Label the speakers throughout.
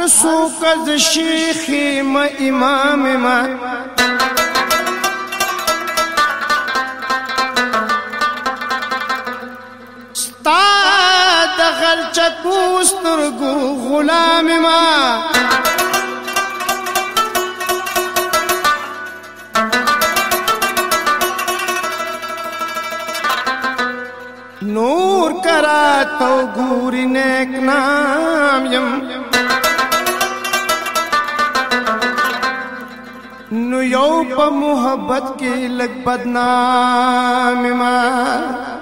Speaker 1: هر څوک د شیخ ما امام ما ستا د غلچکو سترګو غلام ما نور کرا تو ګوري نیک نام يم محبت کی لگ بدنام ماں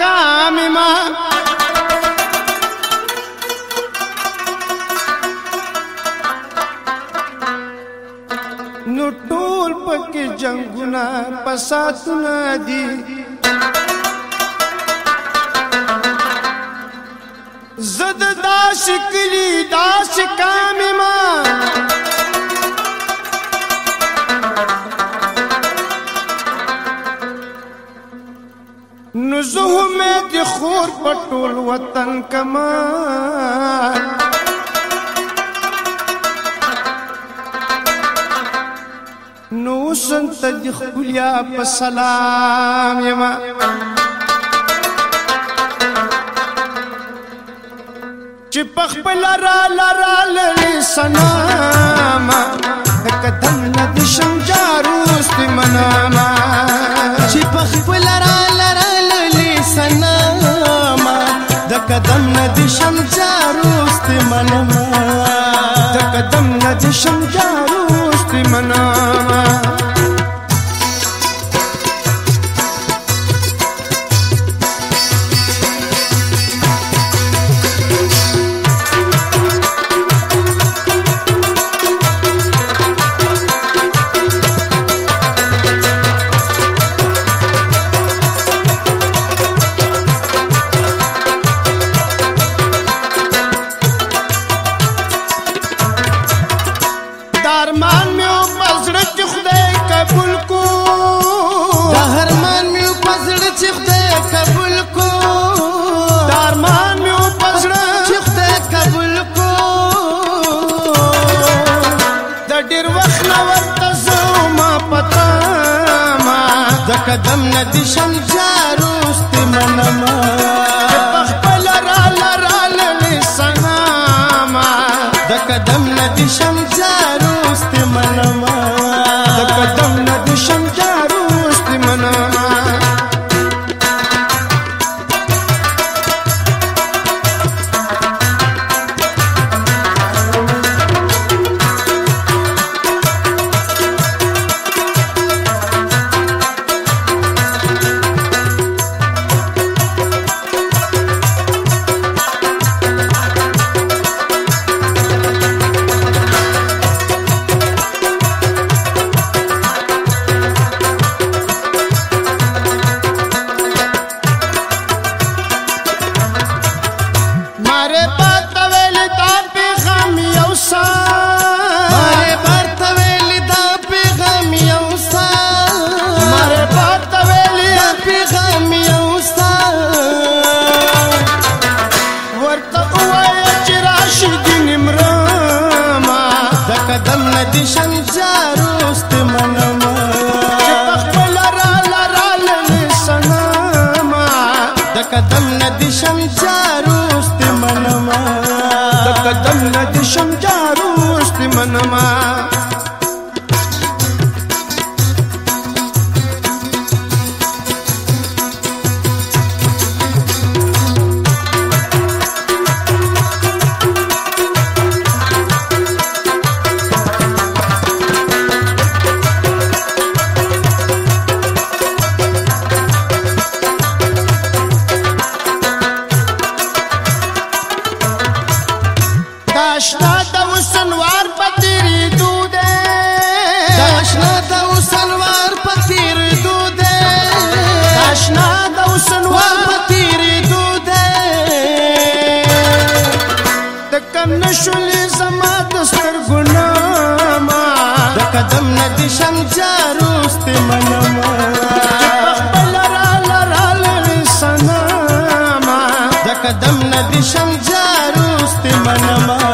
Speaker 1: कामिमा नुटूल पके जंगुना पसातुना दी जद दाश किली दाश कामिमा زه امید خور په ټول وطن کما نو سنت د خپلیا په سلام یما چې پخپل را لرا للی سنام کدم ندشم कदम न قدم ندی شم جاروست منما پخپل را لرا للی سناما د قدم ندی شم جاروست منما قدم ندشم چارو داشنا د وسنوار پتیری دود داشنا د وسنوار پتیری دود داشنا د وسنوار پتیری دود د کم نشول زما د سترګونو ما د قدم ندي شم چاروست منما قدم ندي شم جاروست منما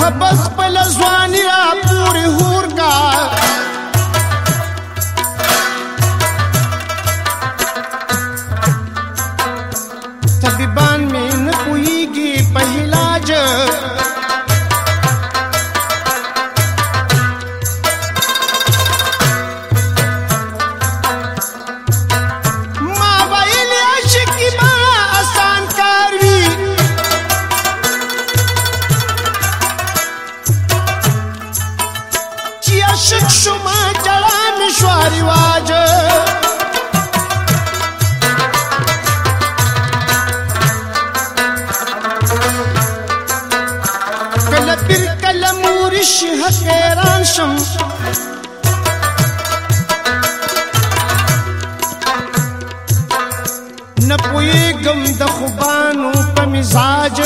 Speaker 1: محبس پل زوانی را چشم حیران شم نه پویږم د خوبانو په مزاج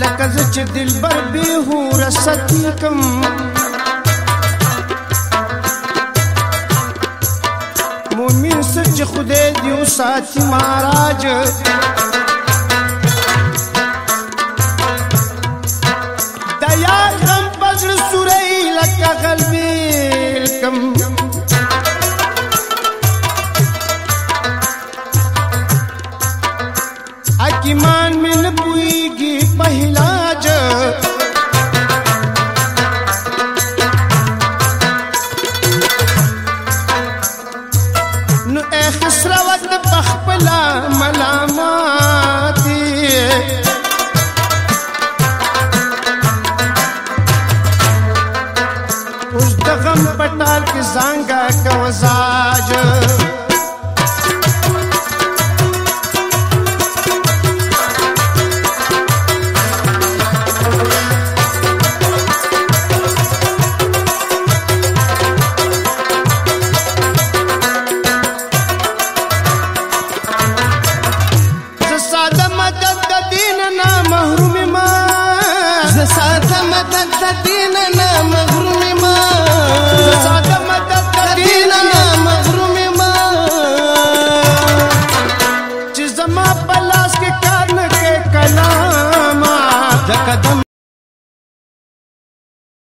Speaker 1: لکه زه چې دلبر بېهوره ستي کم چې خدای دې مهاراج مہاراج دیا غم پزړ سورې لکه اکی ಧಮ ಧೀನ